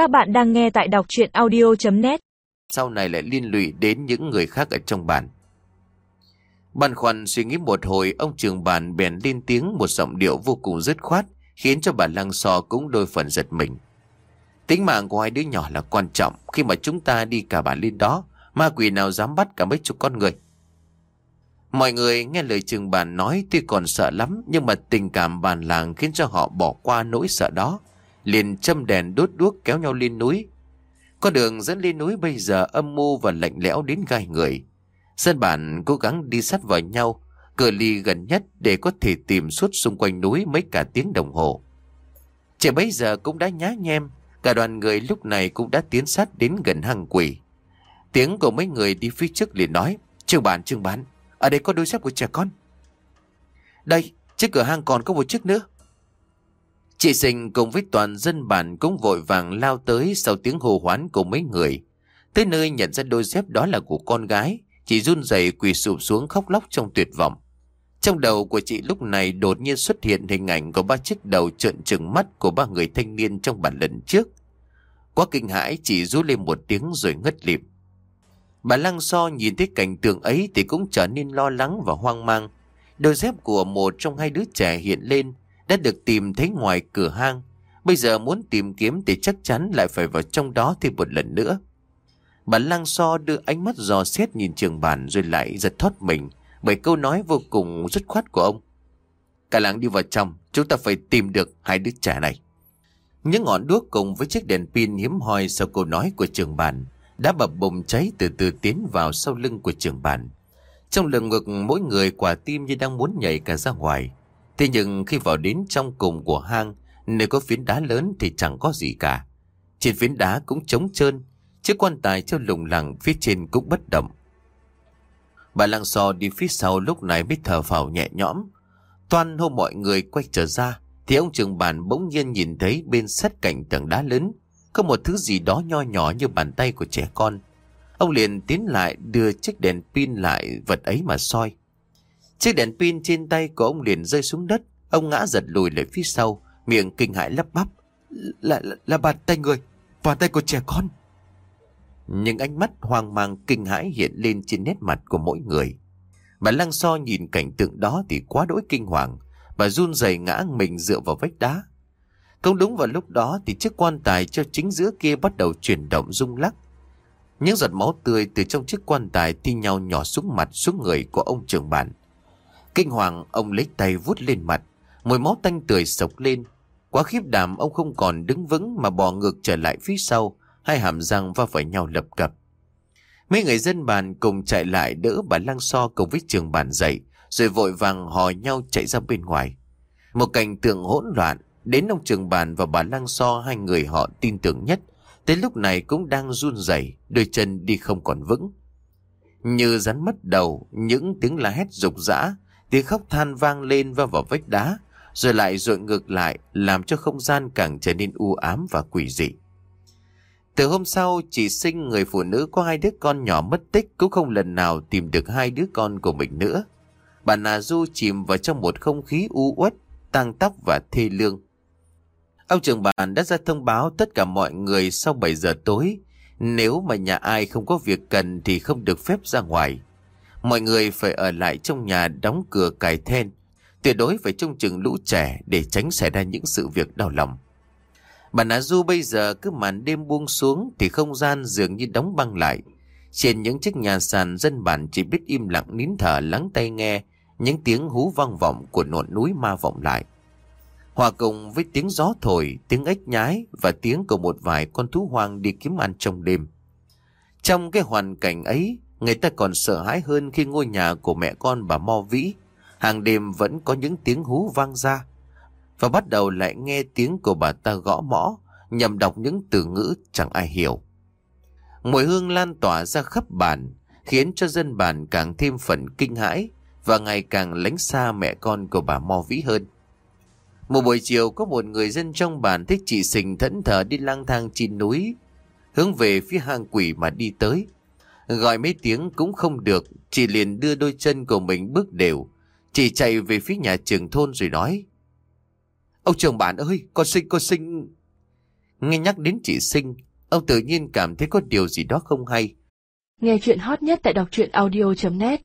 Các bạn đang nghe tại đọc chuyện audio.net Sau này lại liên lụy đến những người khác ở trong bản. Băn khoăn suy nghĩ một hồi, ông trường bản bèn lên tiếng một giọng điệu vô cùng dứt khoát, khiến cho bà Lăng So cũng đôi phần giật mình. Tính mạng của hai đứa nhỏ là quan trọng, khi mà chúng ta đi cả bản lên đó, ma quỷ nào dám bắt cả mấy chục con người. Mọi người nghe lời trường bản nói tuy còn sợ lắm, nhưng mà tình cảm bản làng khiến cho họ bỏ qua nỗi sợ đó, liền châm đèn đốt đuốc kéo nhau lên núi. Con đường dẫn lên núi bây giờ âm mưu và lạnh lẽo đến gai người. Dân bản cố gắng đi sát vào nhau, cự ly gần nhất để có thể tìm suốt xung quanh núi mấy cả tiếng đồng hồ. Trẻ bấy giờ cũng đã nhá nhem, cả đoàn người lúc này cũng đã tiến sát đến gần hang quỷ. Tiếng của mấy người đi phía trước liền nói, Trương bản, trương bán, ở đây có đôi dép của trẻ con. Đây, chiếc cửa hang còn có một chiếc nữa. Chị Sinh cùng với toàn dân bản cũng vội vàng lao tới sau tiếng hô hoán của mấy người. Tới nơi nhận ra đôi dép đó là của con gái, chị run rẩy quỳ sụp xuống khóc lóc trong tuyệt vọng. Trong đầu của chị lúc này đột nhiên xuất hiện hình ảnh của ba chiếc đầu trợn trừng mắt của ba người thanh niên trong bản lần trước. Quá kinh hãi chị rú lên một tiếng rồi ngất lịm. Bà Lăng So nhìn thấy cảnh tượng ấy thì cũng trở nên lo lắng và hoang mang. Đôi dép của một trong hai đứa trẻ hiện lên đã được tìm thấy ngoài cửa hang. Bây giờ muốn tìm kiếm thì chắc chắn lại phải vào trong đó thêm một lần nữa. Bà Lang So đưa ánh mắt dò xét nhìn trường bản rồi lại giật thoát mình bởi câu nói vô cùng dứt khoát của ông. Cả làng đi vào trong, chúng ta phải tìm được hai đứa trẻ này. Những ngọn đuốc cùng với chiếc đèn pin hiếm hoi sau câu nói của trường bản đã bập bùng cháy từ từ tiến vào sau lưng của trường bản. Trong lồng ngực mỗi người quả tim như đang muốn nhảy cả ra ngoài. Thế nhưng khi vào đến trong cùng của hang, nơi có phiến đá lớn thì chẳng có gì cả. Trên phiến đá cũng trống trơn, chiếc quan tài treo lủng lẳng phía trên cũng bất động. Bà lăng so đi phía sau lúc này mới thở phào nhẹ nhõm. Toan hôm mọi người quay trở ra, thì ông trường bàn bỗng nhiên nhìn thấy bên sát cạnh tầng đá lớn, có một thứ gì đó nho nhỏ như bàn tay của trẻ con. Ông liền tiến lại đưa chiếc đèn pin lại vật ấy mà soi. Chiếc đèn pin trên tay của ông liền rơi xuống đất. Ông ngã giật lùi lại phía sau, miệng kinh hãi lắp bắp. Là, là, là bàn tay người, bàn tay của trẻ con. những ánh mắt hoang mang kinh hãi hiện lên trên nét mặt của mỗi người. Bà Lăng So nhìn cảnh tượng đó thì quá đỗi kinh hoàng. Bà run rẩy ngã mình dựa vào vách đá. Không đúng vào lúc đó thì chiếc quan tài cho chính giữa kia bắt đầu chuyển động rung lắc. Những giọt máu tươi từ trong chiếc quan tài thi nhau nhỏ xuống mặt xuống người của ông trưởng bản. Kinh hoàng, ông lấy tay vuốt lên mặt Mùi máu tanh tươi sộc lên. Quá khiếp đảm, ông không còn đứng vững Mà bò ngược trở lại phía sau, Hai hàm răng va phải nhau lập cập. Mấy người dân bàn cùng chạy lại Đỡ bà Lăng So cùng với trường bàn dậy Rồi vội vàng hò nhau chạy ra bên ngoài. Một cảnh tượng hỗn loạn, Đến ông trường bàn và bà Lăng So, Hai người họ tin tưởng nhất, Tới lúc này cũng đang run rẩy, Đôi chân đi không còn vững. Như rắn mất đầu, Những tiếng la hét rục rã Tiếng khóc than vang lên va vào vách đá, rồi lại dội ngược lại, làm cho không gian càng trở nên u ám và quỷ dị. Từ hôm sau, chị sinh người phụ nữ có hai đứa con nhỏ mất tích cũng không lần nào tìm được hai đứa con của mình nữa. Bà Nà Du chìm vào trong một không khí u uất, tăng tóc và thê lương. Ông trưởng bản đã ra thông báo tất cả mọi người sau 7 giờ tối. Nếu mà nhà ai không có việc cần thì không được phép ra ngoài. Mọi người phải ở lại trong nhà đóng cửa cài then. Tuyệt đối phải trông chừng lũ trẻ để tránh xảy ra những sự việc đau lòng. Bà Nà Du bây giờ cứ màn đêm buông xuống thì không gian dường như đóng băng lại. Trên những chiếc nhà sàn dân bản chỉ biết im lặng nín thở lắng tay nghe những tiếng hú vang vọng của nộn núi ma vọng lại. Hòa cùng với tiếng gió thổi, tiếng ếch nhái và tiếng của một vài con thú hoang đi kiếm ăn trong đêm. Trong cái hoàn cảnh ấy, Người ta còn sợ hãi hơn khi ngôi nhà của mẹ con bà Mo Vĩ hàng đêm vẫn có những tiếng hú vang ra. Và bắt đầu lại nghe tiếng của bà ta gõ mõ, nhằm đọc những từ ngữ chẳng ai hiểu. Mùi hương lan tỏa ra khắp bản, khiến cho dân bản càng thêm phần kinh hãi và ngày càng lánh xa mẹ con của bà Mo Vĩ hơn. Một buổi chiều, có một người dân trong bản thích chị Sình thẫn thờ đi lang thang trên núi, hướng về phía hang quỷ mà đi tới. Gọi mấy tiếng cũng không được, chị liền đưa đôi chân của mình bước đều. Chị chạy về phía nhà trường thôn rồi nói. Ông trường bản ơi, con sinh, con sinh... Nghe nhắc đến chị Sinh, ông tự nhiên cảm thấy có điều gì đó không hay. Nghe chuyện hot nhất tại đọc truyện audio.net